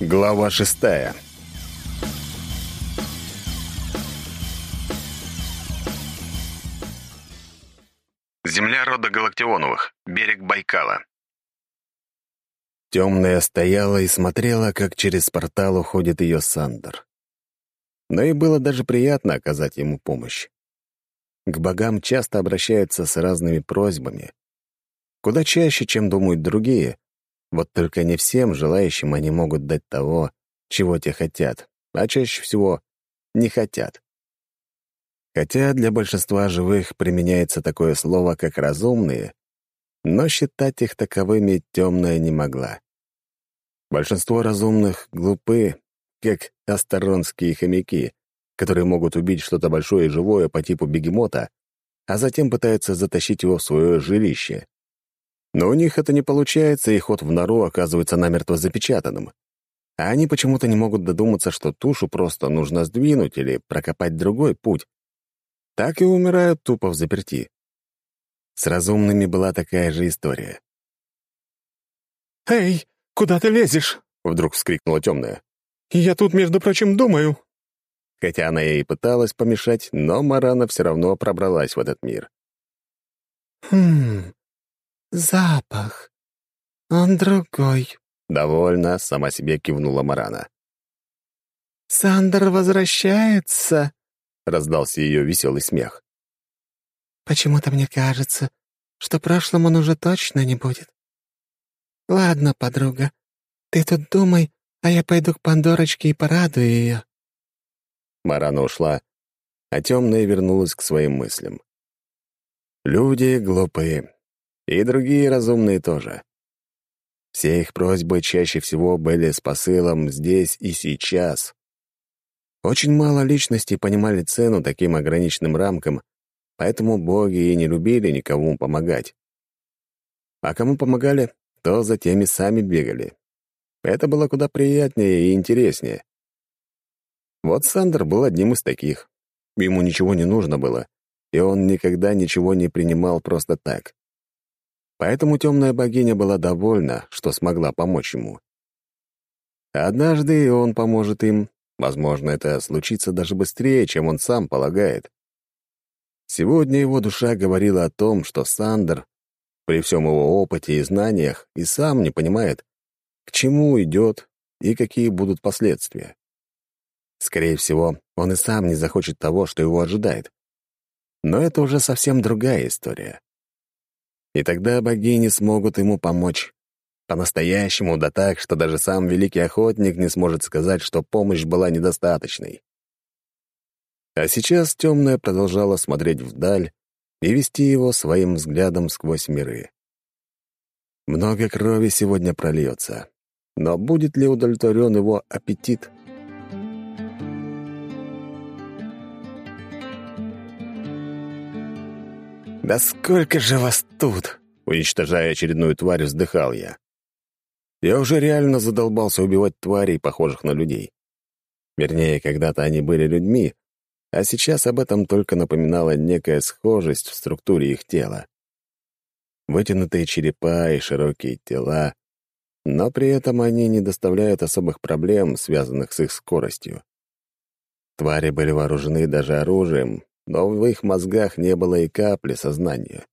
Глава шестая. Земля рода Галактионовых. Берег Байкала. Темная стояла и смотрела, как через портал уходит ее Сандер. Но и было даже приятно оказать ему помощь. К богам часто обращаются с разными просьбами. Куда чаще, чем думают другие, вот только не всем желающим они могут дать того, чего те хотят, а чаще всего не хотят. Хотя для большинства живых применяется такое слово, как «разумные», но считать их таковыми темная не могла. Большинство разумных глупы, как асторонские хомяки, которые могут убить что-то большое и живое по типу бегемота, а затем пытаются затащить его в свое жилище. Но у них это не получается, и ход в нору оказывается намертво запечатанным. А они почему-то не могут додуматься, что тушу просто нужно сдвинуть или прокопать другой путь. Так и умирают тупо в заперти. С разумными была такая же история. «Эй, куда ты лезешь?» — вдруг вскрикнула темная. «Я тут, между прочим, думаю». Хотя она ей пыталась помешать, но Марана все равно пробралась в этот мир. «Хм, «Запах. Он другой», — довольно сама себе кивнула Марана. «Сандер возвращается», — раздался ее веселый смех. «Почему-то мне кажется, что прошлым он уже точно не будет. Ладно, подруга, ты тут думай, а я пойду к Пандорочке и порадую ее». Марана ушла, а темная вернулась к своим мыслям. Люди глупые, и другие разумные тоже. Все их просьбы чаще всего были с посылом «здесь и сейчас». Очень мало личностей понимали цену таким ограниченным рамкам, поэтому боги и не любили никому помогать. А кому помогали, то за теми сами бегали. Это было куда приятнее и интереснее. Вот Сандер был одним из таких. Ему ничего не нужно было, и он никогда ничего не принимал просто так. Поэтому темная богиня была довольна, что смогла помочь ему. Однажды он поможет им. Возможно, это случится даже быстрее, чем он сам полагает. Сегодня его душа говорила о том, что Сандер, при всем его опыте и знаниях, и сам не понимает, к чему идет и какие будут последствия. Скорее всего, он и сам не захочет того, что его ожидает. Но это уже совсем другая история. И тогда богини смогут ему помочь. По-настоящему, да так, что даже сам великий охотник не сможет сказать, что помощь была недостаточной. А сейчас темная продолжала смотреть вдаль и вести его своим взглядом сквозь миры. Много крови сегодня прольется, но будет ли удовлетворен его аппетит? «Да сколько же вас тут!» Уничтожая очередную тварь, вздыхал я. Я уже реально задолбался убивать тварей, похожих на людей. Вернее, когда-то они были людьми, а сейчас об этом только напоминала некая схожесть в структуре их тела. Вытянутые черепа и широкие тела, но при этом они не доставляют особых проблем, связанных с их скоростью. Твари были вооружены даже оружием, но в их мозгах не было и капли сознания.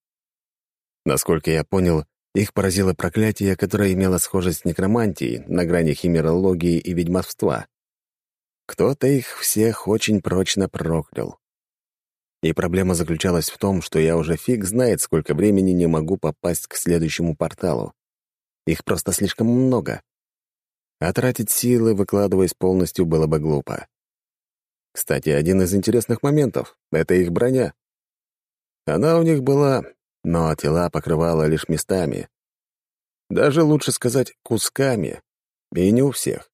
Насколько я понял, их поразило проклятие, которое имело схожесть с некромантией на грани химерологии и ведьмовства. Кто-то их всех очень прочно проклял. И проблема заключалась в том, что я уже фиг знает, сколько времени не могу попасть к следующему порталу. Их просто слишком много. А тратить силы, выкладываясь полностью, было бы глупо. Кстати, один из интересных моментов — это их броня. Она у них была, но тела покрывала лишь местами. Даже лучше сказать кусками, и не у всех.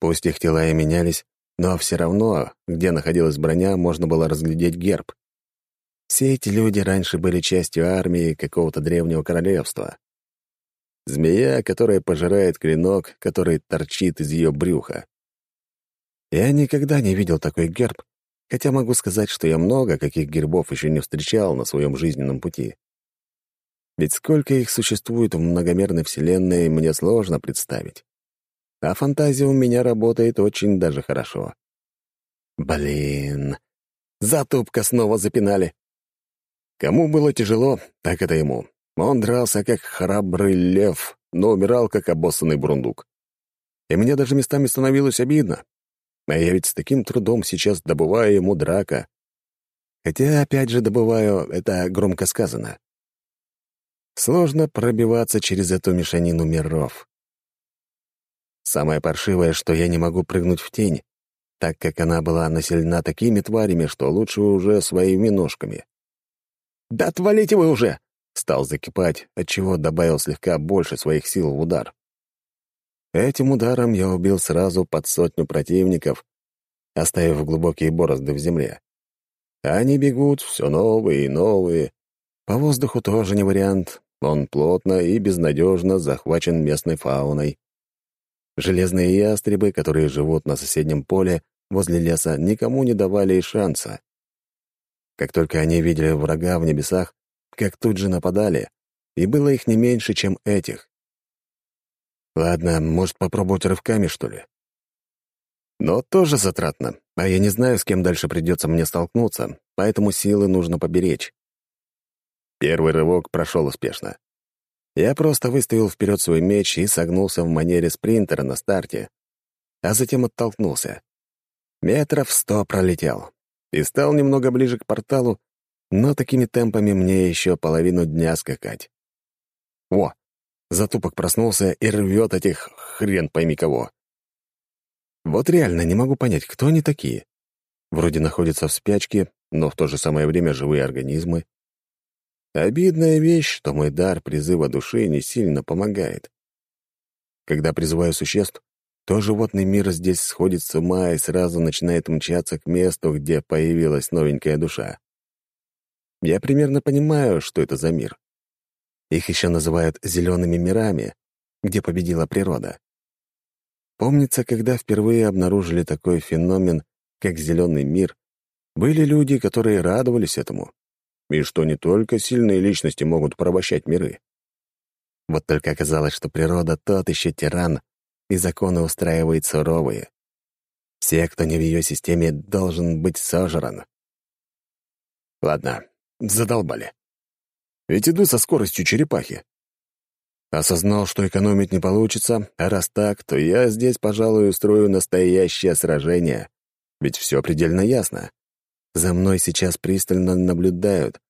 Пусть их тела и менялись, но все равно, где находилась броня, можно было разглядеть герб. Все эти люди раньше были частью армии какого-то древнего королевства. Змея, которая пожирает клинок, который торчит из ее брюха. Я никогда не видел такой герб, хотя могу сказать, что я много каких гербов еще не встречал на своем жизненном пути. Ведь сколько их существует в многомерной вселенной, мне сложно представить. а фантазия у меня работает очень даже хорошо. Блин, затупка снова запинали. Кому было тяжело, так это ему. Он дрался, как храбрый лев, но умирал, как обоссанный бурундук. И мне даже местами становилось обидно. А я ведь с таким трудом сейчас добываю ему драка. Хотя, опять же, добываю, это громко сказано. Сложно пробиваться через эту мешанину миров. Самое паршивое, что я не могу прыгнуть в тень, так как она была населена такими тварями, что лучше уже своими ножками. «Да отвалите вы уже!» — стал закипать, отчего добавил слегка больше своих сил в удар. Этим ударом я убил сразу под сотню противников, оставив глубокие борозды в земле. Они бегут все новые и новые. По воздуху тоже не вариант, он плотно и безнадежно захвачен местной фауной. Железные ястребы, которые живут на соседнем поле возле леса, никому не давали и шанса. Как только они видели врага в небесах, как тут же нападали, и было их не меньше, чем этих. Ладно, может, попробовать рывками, что ли? Но тоже затратно, а я не знаю, с кем дальше придется мне столкнуться, поэтому силы нужно поберечь. Первый рывок прошел успешно. Я просто выставил вперед свой меч и согнулся в манере спринтера на старте, а затем оттолкнулся. Метров сто пролетел и стал немного ближе к порталу, но такими темпами мне еще половину дня скакать. О, затупок проснулся и рвет этих хрен пойми кого. Вот реально не могу понять, кто они такие. Вроде находятся в спячке, но в то же самое время живые организмы. Обидная вещь, что мой дар призыва души не сильно помогает. Когда призываю существ, то животный мир здесь сходит с ума и сразу начинает мчаться к месту, где появилась новенькая душа. Я примерно понимаю, что это за мир. Их еще называют «зелеными мирами», где победила природа. Помнится, когда впервые обнаружили такой феномен, как зеленый мир, были люди, которые радовались этому и что не только сильные личности могут порабощать миры. Вот только оказалось, что природа тот еще тиран, и законы устраивает суровые. Все, кто не в ее системе, должен быть сожран. Ладно, задолбали. Ведь иду со скоростью черепахи. Осознал, что экономить не получится, а раз так, то я здесь, пожалуй, устрою настоящее сражение. Ведь все предельно ясно. За мной сейчас пристально наблюдают,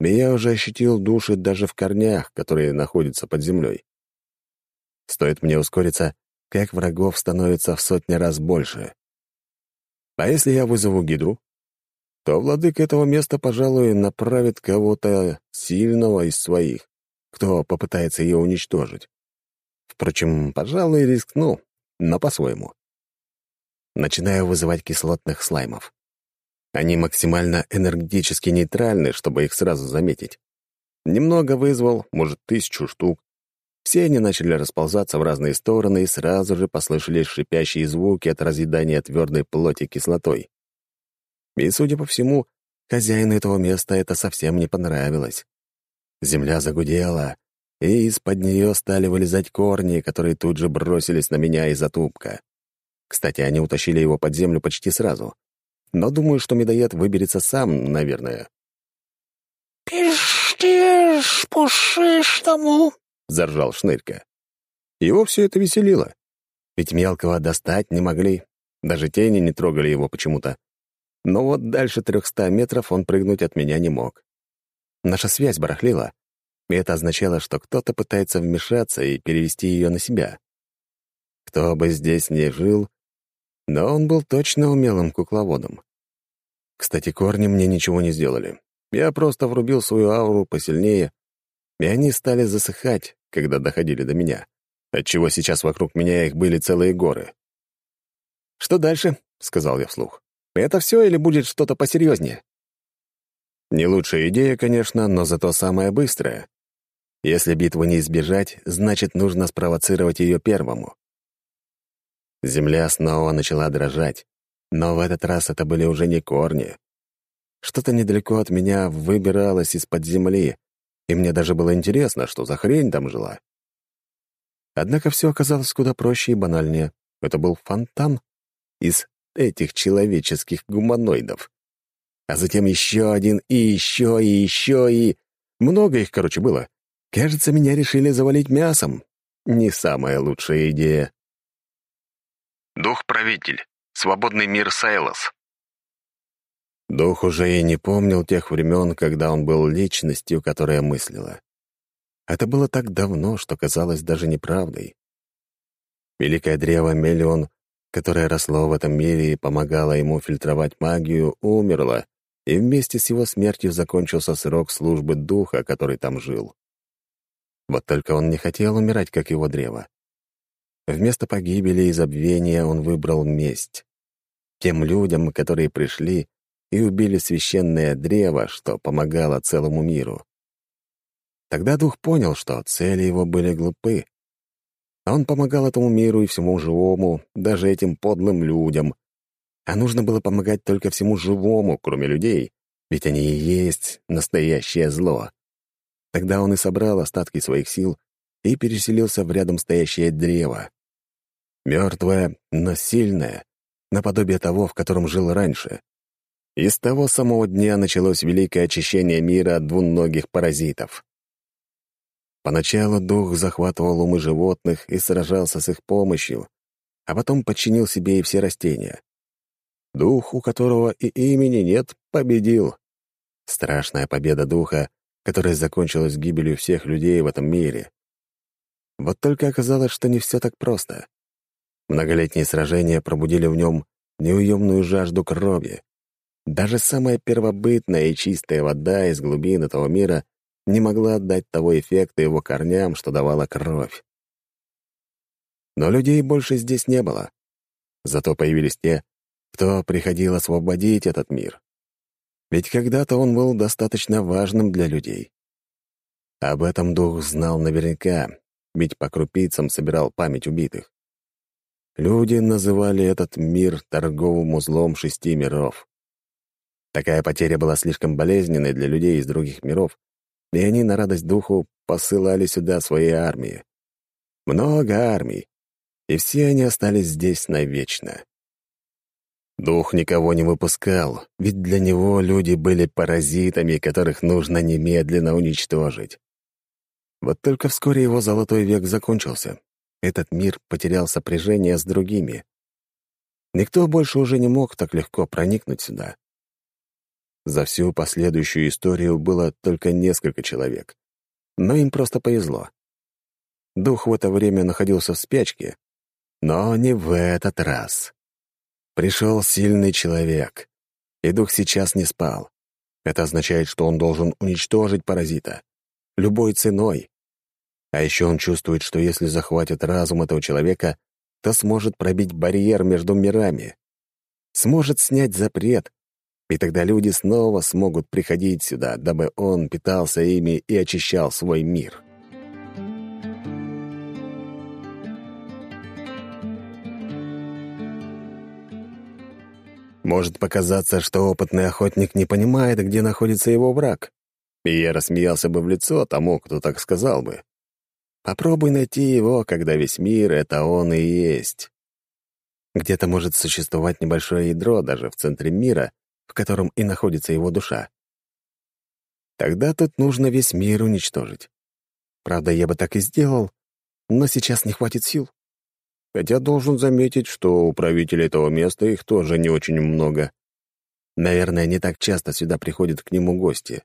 и я уже ощутил души даже в корнях, которые находятся под землей. Стоит мне ускориться, как врагов становится в сотни раз больше. А если я вызову гидру, то владык этого места, пожалуй, направит кого-то сильного из своих, кто попытается ее уничтожить. Впрочем, пожалуй, рискну, но по-своему. Начинаю вызывать кислотных слаймов. Они максимально энергетически нейтральны, чтобы их сразу заметить. Немного вызвал, может, тысячу штук. Все они начали расползаться в разные стороны, и сразу же послышались шипящие звуки от разъедания твердой плоти кислотой. И, судя по всему, хозяину этого места это совсем не понравилось. Земля загудела, и из-под нее стали вылезать корни, которые тут же бросились на меня из-за тупка. Кстати, они утащили его под землю почти сразу но думаю, что медоед выберется сам, наверное. «Пиздишь, пушишь тому!» — заржал Шнырька. Его все это веселило. Ведь мелкого достать не могли. Даже тени не трогали его почему-то. Но вот дальше трехста метров он прыгнуть от меня не мог. Наша связь барахлила, и это означало, что кто-то пытается вмешаться и перевести ее на себя. Кто бы здесь ни жил, но он был точно умелым кукловодом. Кстати, корни мне ничего не сделали. Я просто врубил свою ауру посильнее, и они стали засыхать, когда доходили до меня, отчего сейчас вокруг меня их были целые горы. «Что дальше?» — сказал я вслух. «Это все или будет что-то посерьезнее?» Не лучшая идея, конечно, но зато самая быстрая. Если битву не избежать, значит, нужно спровоцировать ее первому. Земля снова начала дрожать, но в этот раз это были уже не корни. Что-то недалеко от меня выбиралось из-под земли, и мне даже было интересно, что за хрень там жила. Однако все оказалось куда проще и банальнее. Это был фонтан из этих человеческих гуманоидов. А затем еще один, и еще, и еще, и... Много их, короче, было. Кажется, меня решили завалить мясом. Не самая лучшая идея. Дух-правитель. Свободный мир Сайлос. Дух уже и не помнил тех времен, когда он был личностью, которая мыслила. Это было так давно, что казалось даже неправдой. Великое древо Мелион, которое росло в этом мире и помогало ему фильтровать магию, умерло, и вместе с его смертью закончился срок службы духа, который там жил. Вот только он не хотел умирать, как его древо. Вместо погибели и забвения он выбрал месть. Тем людям, которые пришли и убили священное древо, что помогало целому миру. Тогда дух понял, что цели его были глупы. А он помогал этому миру и всему живому, даже этим подлым людям. А нужно было помогать только всему живому, кроме людей, ведь они и есть настоящее зло. Тогда он и собрал остатки своих сил и переселился в рядом стоящее древо. Мертвое, но сильное, наподобие того, в котором жил раньше. И с того самого дня началось великое очищение мира от двуногих паразитов. Поначалу дух захватывал умы животных и сражался с их помощью, а потом подчинил себе и все растения. Дух, у которого и имени нет, победил. Страшная победа духа, которая закончилась гибелью всех людей в этом мире. Вот только оказалось, что не все так просто. Многолетние сражения пробудили в нем неуемную жажду крови. Даже самая первобытная и чистая вода из глубин этого мира не могла отдать того эффекта его корням, что давала кровь. Но людей больше здесь не было. Зато появились те, кто приходил освободить этот мир. Ведь когда-то он был достаточно важным для людей. Об этом дух знал наверняка, ведь по крупицам собирал память убитых. Люди называли этот мир торговым узлом шести миров. Такая потеря была слишком болезненной для людей из других миров, и они на радость духу посылали сюда свои армии. Много армий, и все они остались здесь навечно. Дух никого не выпускал, ведь для него люди были паразитами, которых нужно немедленно уничтожить. Вот только вскоре его золотой век закончился. Этот мир потерял сопряжение с другими. Никто больше уже не мог так легко проникнуть сюда. За всю последующую историю было только несколько человек. Но им просто повезло. Дух в это время находился в спячке, но не в этот раз. Пришел сильный человек, и дух сейчас не спал. Это означает, что он должен уничтожить паразита. Любой ценой. А еще он чувствует, что если захватит разум этого человека, то сможет пробить барьер между мирами. Сможет снять запрет, и тогда люди снова смогут приходить сюда, дабы он питался ими и очищал свой мир. Может показаться, что опытный охотник не понимает, где находится его враг. И я рассмеялся бы в лицо тому, кто так сказал бы. Попробуй найти его, когда весь мир — это он и есть. Где-то может существовать небольшое ядро даже в центре мира, в котором и находится его душа. Тогда тут нужно весь мир уничтожить. Правда, я бы так и сделал, но сейчас не хватит сил. Хотя должен заметить, что у правителя этого места их тоже не очень много. Наверное, не так часто сюда приходят к нему гости.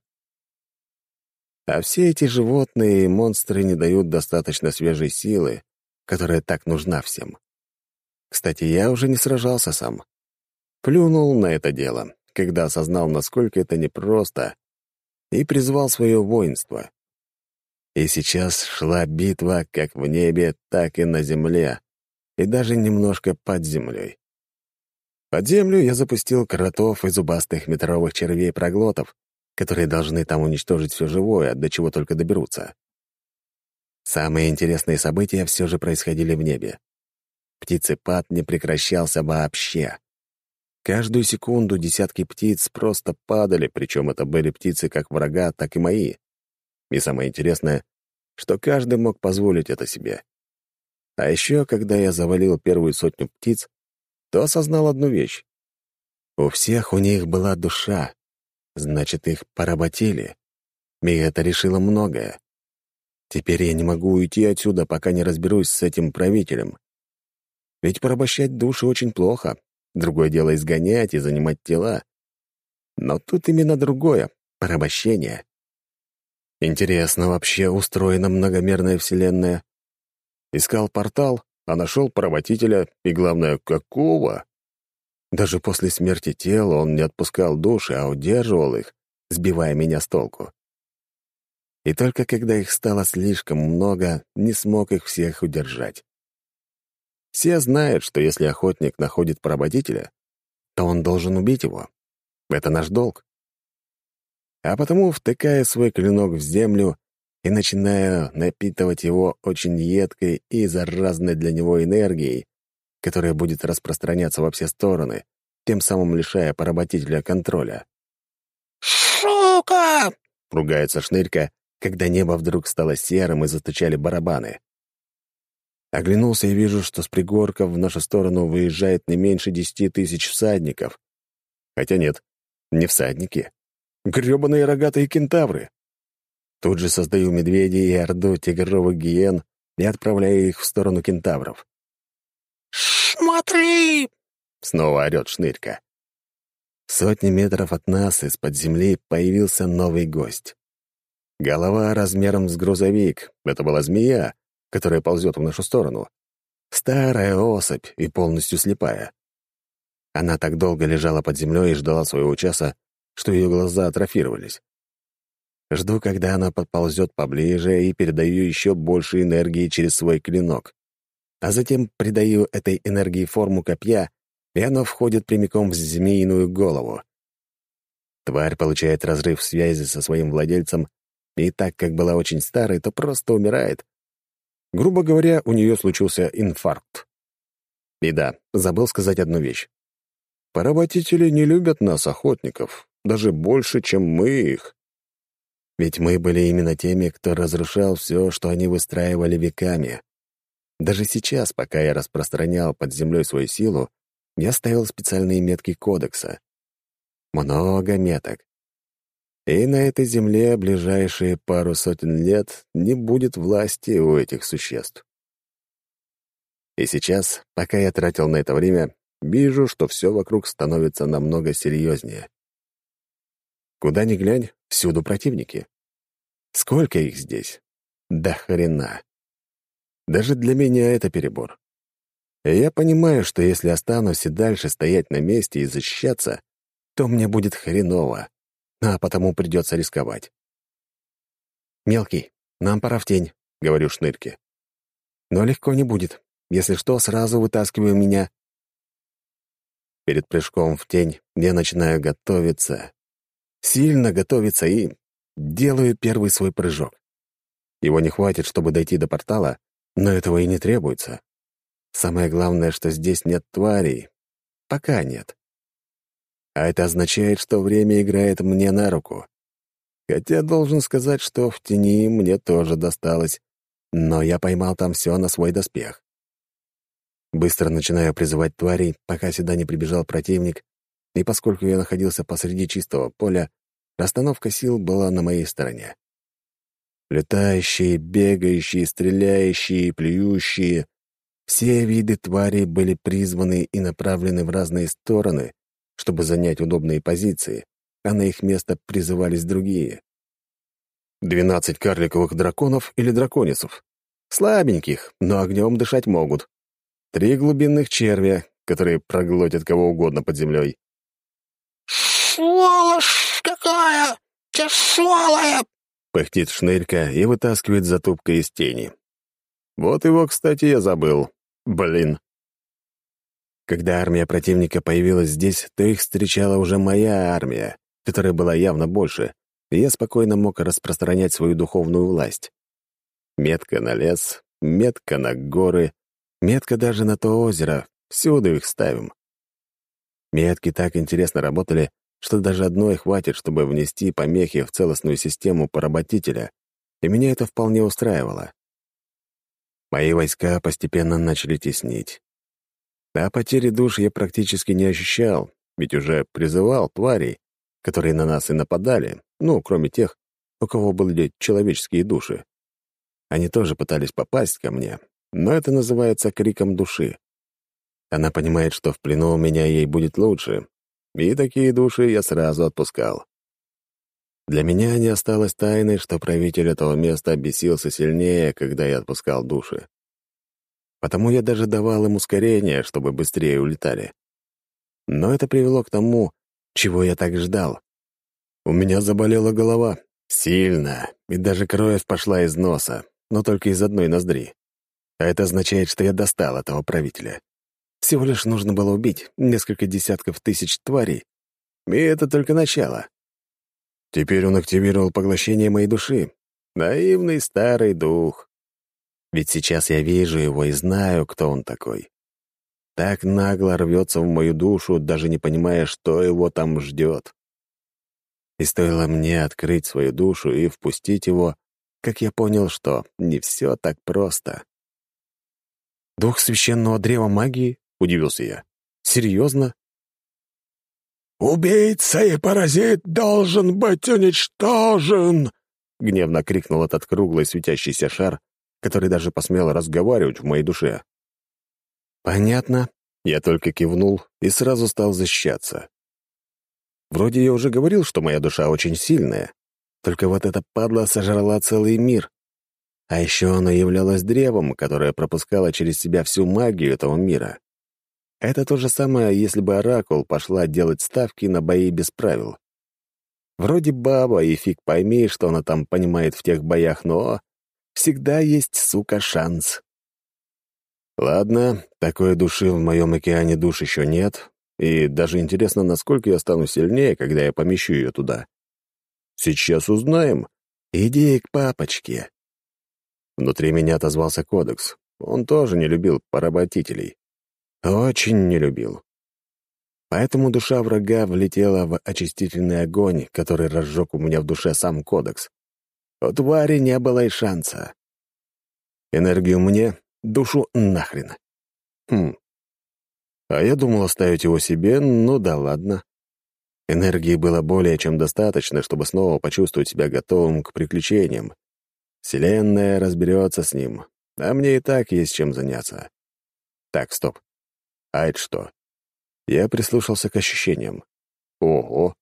А все эти животные и монстры не дают достаточно свежей силы, которая так нужна всем. Кстати, я уже не сражался сам. Плюнул на это дело, когда осознал, насколько это непросто, и призвал свое воинство. И сейчас шла битва как в небе, так и на земле, и даже немножко под землей. Под землю я запустил кротов и зубастых метровых червей-проглотов, которые должны там уничтожить все живое, до чего только доберутся. Самые интересные события все же происходили в небе. Птицепад не прекращался вообще. Каждую секунду десятки птиц просто падали, причем это были птицы как врага, так и мои. И самое интересное, что каждый мог позволить это себе. А еще, когда я завалил первую сотню птиц, то осознал одну вещь. У всех у них была душа, значит, их поработили. И это решило многое. Теперь я не могу уйти отсюда, пока не разберусь с этим правителем. Ведь порабощать души очень плохо. Другое дело изгонять и занимать тела. Но тут именно другое — порабощение. Интересно вообще устроена многомерная вселенная. Искал портал, а нашел поработителя, и, главное, какого? Даже после смерти тела он не отпускал души, а удерживал их, сбивая меня с толку. И только когда их стало слишком много, не смог их всех удержать. Все знают, что если охотник находит поработителя, то он должен убить его. Это наш долг. А потому, втыкая свой клинок в землю и начиная напитывать его очень едкой и заразной для него энергией, которая будет распространяться во все стороны, тем самым лишая поработителя контроля. «Сука!» — ругается шнырька, когда небо вдруг стало серым и затучали барабаны. Оглянулся и вижу, что с пригорка в нашу сторону выезжает не меньше десяти тысяч всадников. Хотя нет, не всадники. грёбаные рогатые кентавры. Тут же создаю медведей и орду тигровых гиен и отправляю их в сторону кентавров. «Смотри!» — снова орёт шнырька. Сотни метров от нас из-под земли появился новый гость. Голова размером с грузовик. Это была змея, которая ползет в нашу сторону. Старая особь и полностью слепая. Она так долго лежала под землей и ждала своего часа, что ее глаза атрофировались. Жду, когда она подползет поближе и передаю еще больше энергии через свой клинок. А затем придаю этой энергии форму копья, и оно входит прямиком в змеиную голову. Тварь получает разрыв связи со своим владельцем и так как была очень старой, то просто умирает. Грубо говоря, у нее случился инфаркт. И да, забыл сказать одну вещь. Поработители не любят нас, охотников, даже больше, чем мы их. Ведь мы были именно теми, кто разрушал все, что они выстраивали веками. Даже сейчас, пока я распространял под землей свою силу, я ставил специальные метки кодекса. Много меток. И на этой земле ближайшие пару сотен лет не будет власти у этих существ. И сейчас, пока я тратил на это время, вижу, что все вокруг становится намного серьезнее. Куда ни глянь, всюду противники. Сколько их здесь? Да хрена. Даже для меня это перебор. Я понимаю, что если останусь и дальше стоять на месте и защищаться, то мне будет хреново а потому придется рисковать. «Мелкий, нам пора в тень», — говорю Шнырке. «Но легко не будет. Если что, сразу вытаскиваю меня». Перед прыжком в тень я начинаю готовиться. Сильно готовиться и делаю первый свой прыжок. Его не хватит, чтобы дойти до портала, но этого и не требуется. Самое главное, что здесь нет тварей. Пока нет. А это означает, что время играет мне на руку. Хотя должен сказать, что в тени мне тоже досталось, но я поймал там все на свой доспех. Быстро начинаю призывать тварей, пока сюда не прибежал противник, и поскольку я находился посреди чистого поля, расстановка сил была на моей стороне. Летающие, бегающие, стреляющие, плюющие — все виды тварей были призваны и направлены в разные стороны, чтобы занять удобные позиции, а на их место призывались другие. Двенадцать карликовых драконов или драконисов. Слабеньких, но огнем дышать могут. Три глубинных червя, которые проглотят кого угодно под землей. «Сволочь какая! Тяжелая!» — пыхтит шнырька и вытаскивает затупка из тени. Вот его, кстати, я забыл. Блин. Когда армия противника появилась здесь, то их встречала уже моя армия, которая была явно больше, и я спокойно мог распространять свою духовную власть. Метка на лес, метка на горы, метка даже на то озеро, всюду их ставим. Метки так интересно работали, что даже одной хватит, чтобы внести помехи в целостную систему поработителя, и меня это вполне устраивало. Мои войска постепенно начали теснить. А потери душ я практически не ощущал, ведь уже призывал тварей, которые на нас и нападали, ну, кроме тех, у кого были человеческие души. Они тоже пытались попасть ко мне, но это называется криком души. Она понимает, что в плену у меня ей будет лучше, и такие души я сразу отпускал. Для меня не осталось тайной, что правитель этого места бесился сильнее, когда я отпускал души. Потому я даже давал им ускорение, чтобы быстрее улетали. Но это привело к тому, чего я так ждал. У меня заболела голова. Сильно. И даже кровь пошла из носа, но только из одной ноздри. А это означает, что я достал этого правителя. Всего лишь нужно было убить несколько десятков тысяч тварей. И это только начало. Теперь он активировал поглощение моей души. Наивный старый дух. Ведь сейчас я вижу его и знаю, кто он такой. Так нагло рвется в мою душу, даже не понимая, что его там ждет. И стоило мне открыть свою душу и впустить его, как я понял, что не все так просто. «Дух священного древа магии?» — удивился я. «Серьезно?» «Убийца и паразит должен быть уничтожен!» — гневно крикнул этот круглый светящийся шар, который даже посмел разговаривать в моей душе. «Понятно». Я только кивнул и сразу стал защищаться. Вроде я уже говорил, что моя душа очень сильная, только вот эта падла сожрала целый мир. А еще она являлась древом, которое пропускало через себя всю магию этого мира. Это то же самое, если бы Оракул пошла делать ставки на бои без правил. Вроде баба, и фиг пойми, что она там понимает в тех боях, но всегда есть, сука, шанс. Ладно, такой души в моем океане душ еще нет, и даже интересно, насколько я стану сильнее, когда я помещу ее туда. Сейчас узнаем. Иди к папочке. Внутри меня отозвался кодекс. Он тоже не любил поработителей. Очень не любил. Поэтому душа врага влетела в очистительный огонь, который разжег у меня в душе сам кодекс. У твари не было и шанса. Энергию мне, душу нахрен. Хм. А я думал оставить его себе, ну да ладно. Энергии было более чем достаточно, чтобы снова почувствовать себя готовым к приключениям. Вселенная разберется с ним, а мне и так есть чем заняться. Так, стоп. А это что? Я прислушался к ощущениям. Ого!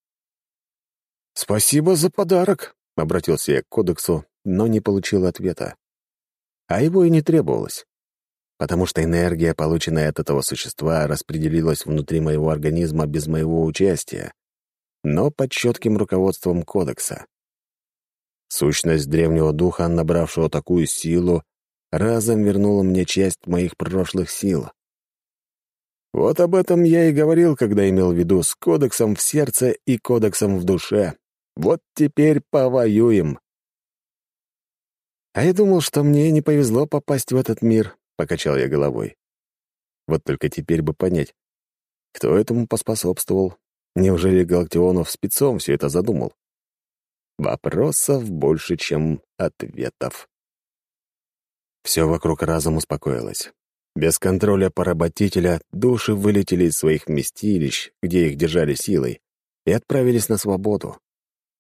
«Спасибо за подарок», — обратился я к кодексу, но не получил ответа. А его и не требовалось, потому что энергия, полученная от этого существа, распределилась внутри моего организма без моего участия, но под четким руководством кодекса. Сущность древнего духа, набравшего такую силу, разом вернула мне часть моих прошлых сил. Вот об этом я и говорил, когда имел в виду с кодексом в сердце и кодексом в душе. Вот теперь повоюем. А я думал, что мне не повезло попасть в этот мир, — покачал я головой. Вот только теперь бы понять, кто этому поспособствовал. Неужели Галактионов спецом все это задумал? Вопросов больше, чем ответов. Все вокруг разом успокоилось. Без контроля поработителя души вылетели из своих вместилищ, где их держали силой, и отправились на свободу.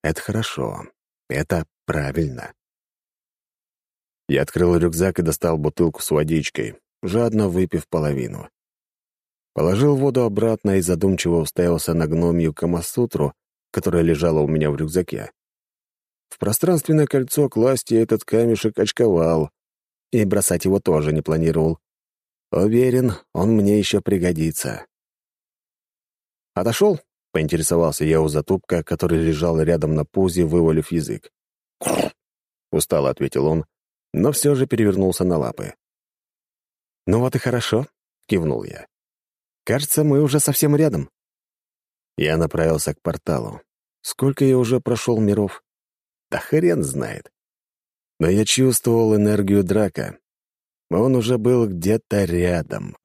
Это хорошо. Это правильно. Я открыл рюкзак и достал бутылку с водичкой, жадно выпив половину. Положил воду обратно и задумчиво уставился на гномью Камасутру, которая лежала у меня в рюкзаке. В пространственное кольцо класть я этот камешек очковал, и бросать его тоже не планировал. Уверен, он мне еще пригодится. «Отошел?» — поинтересовался я у затупка, который лежал рядом на пузе, вывалив язык. устало ответил он, но все же перевернулся на лапы. «Ну вот и хорошо», — кивнул я. «Кажется, мы уже совсем рядом». Я направился к порталу. Сколько я уже прошел миров? Да хрен знает. Но я чувствовал энергию драка, он уже был где-то рядом.